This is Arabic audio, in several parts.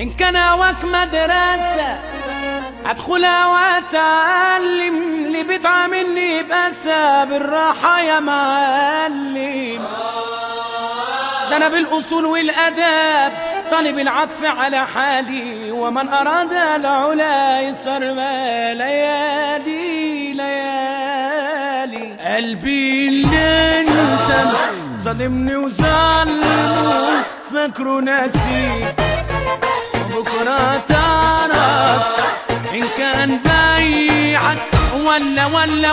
إن كان هواك مدرسة أدخلها وأتعلم. اللي بيتعاملني بأسى بالراحة يا معلم. ده أنا بالأصول والأداب طالب العطف على حالي. ومن أراد العلا يسر ليالي ليالي. قلبي اللي انت ظلمني وظلمه فاكره ناسي بكرة تعرف إن كان بيعك ولا ولا ولا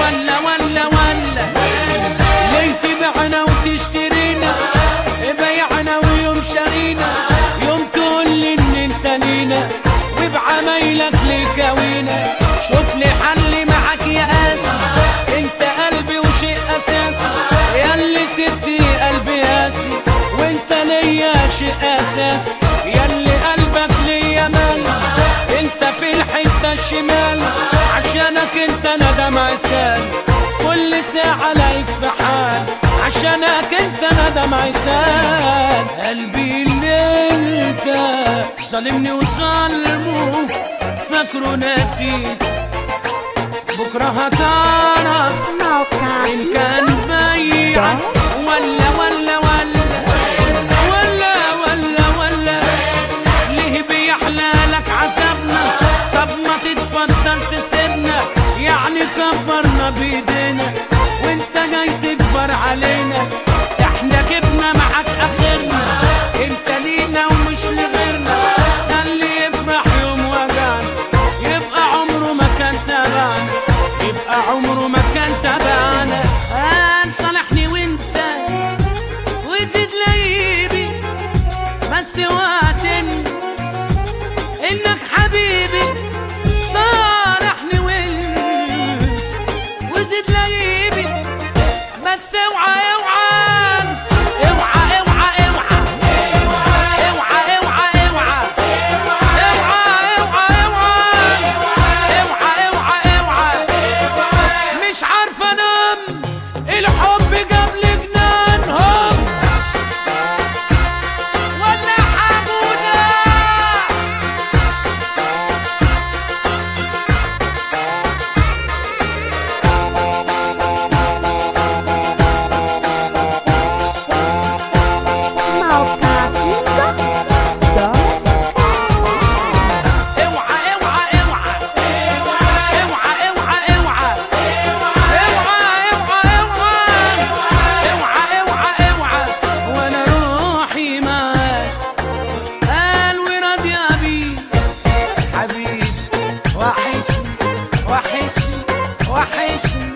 ولا ولا ولا. ليه تبيعنا اساسي يا اللي قلبك ليا مال انت في الحتة الشمال. عشانك انت أنا دمع سال كل ساعة لاقيك في حال. عشانك انت أنا دمع سال قلبي اللي انت ظالمني وظلمه فاكره ناسي. بكرة هتعرف إن كان تدور علينا. إحنا جبنا معاك آخرنا. انت لينا ومش لغيرنا. ده اللي يفرح يوم وجعنا. يبقى عمره ما كان تبعنا يبقى عمره ما كان تبعنا قال صالحني وانسى. وزيد ليبي. بس وأنا 开心。